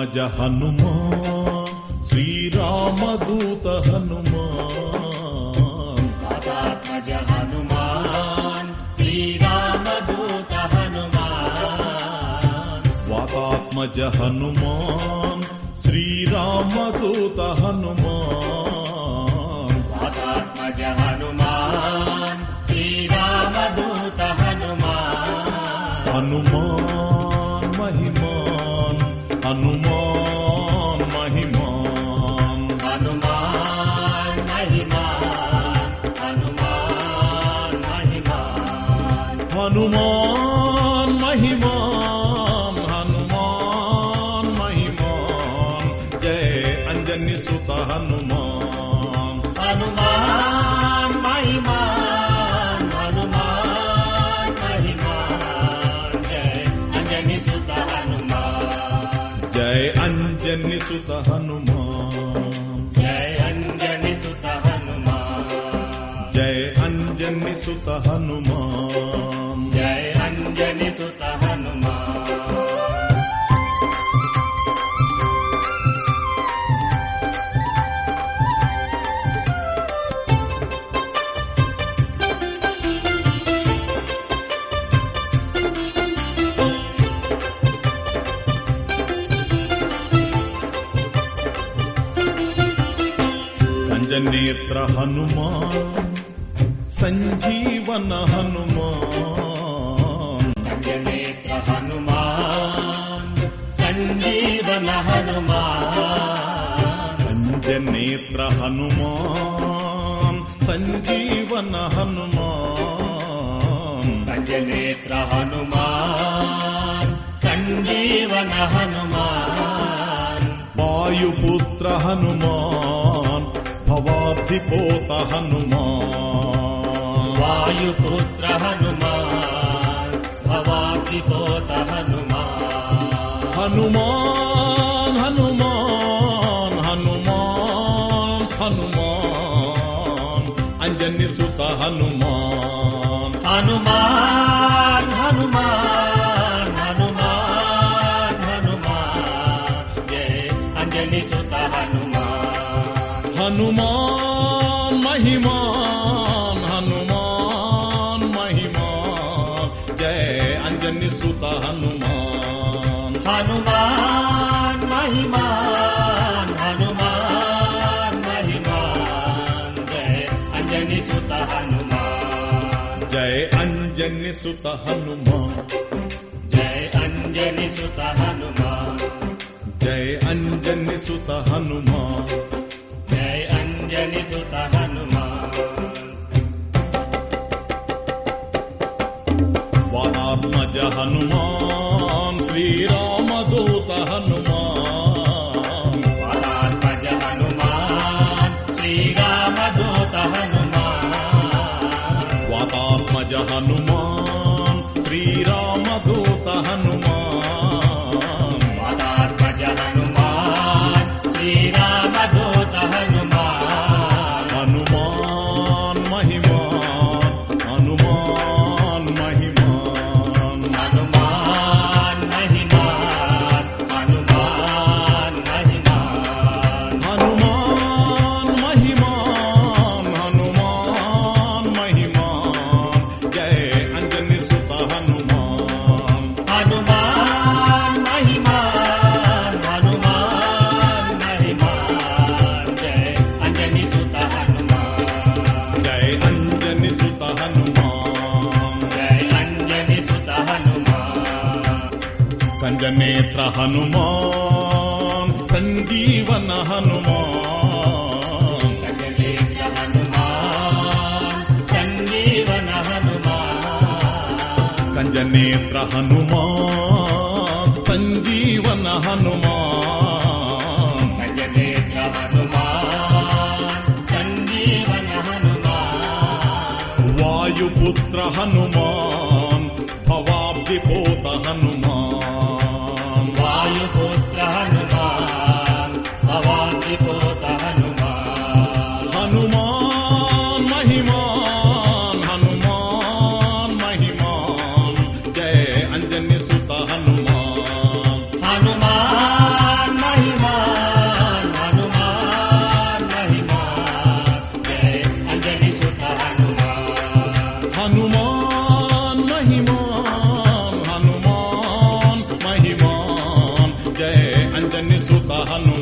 ज हनुमा श्रीरामदूत हनुमातात् हनुमान् श्रीरामदूत हनुमान् वातात्मज हनुमान् श्रीरामदूत हनुमान् वातात्मज हनुमान् श्रीरामदूत हनुमान् हनुमान् महिमान् हनुमान् सुत नुभ जय अञ्जनि सुत सुनु जय अञ्जनि सुत सुतनुभ నేత్ర హనుమా సంజీవన హనుమా నేత్ర హనుమా సంజీవన హనుమా అంజనేత్ర హనుమా సంజీవన హనుమా అంజనేత్ర హనుమా సంజీవన హనుమా వాయుపుత్ర హనుమా भवापोत हनुमा वायुपुत्र हनुमान् भवाचिपोत हनुमा हनुमान् अञ्जनी हनुमान् हनुमान्। हनुमान्। हनुमान् हनुमान् जय अञ्जनिसुत हनुमान महिमान हनुमान महिमान। जय अञ्जनि सुत हनुमान। हनुमान महिमान हनुमान महिमान। जय अञ्जनि सुत हनुमान। जय अञ्जन्य सुत हनुमान। जय अञ्जलनि सुत हनुमान। जय अञ्जन्य सुत हनुमान। ಶರಣೆಸುತ್ತ ಹನುಮ ವಾನಾತ್ಮಜ ಹನುಮ అంజనేత్ర హనుమాన్ సంజీవన హనుమాన్. కంజనేత్ర హనుమాన్ సంజీవన హనుమా bahanu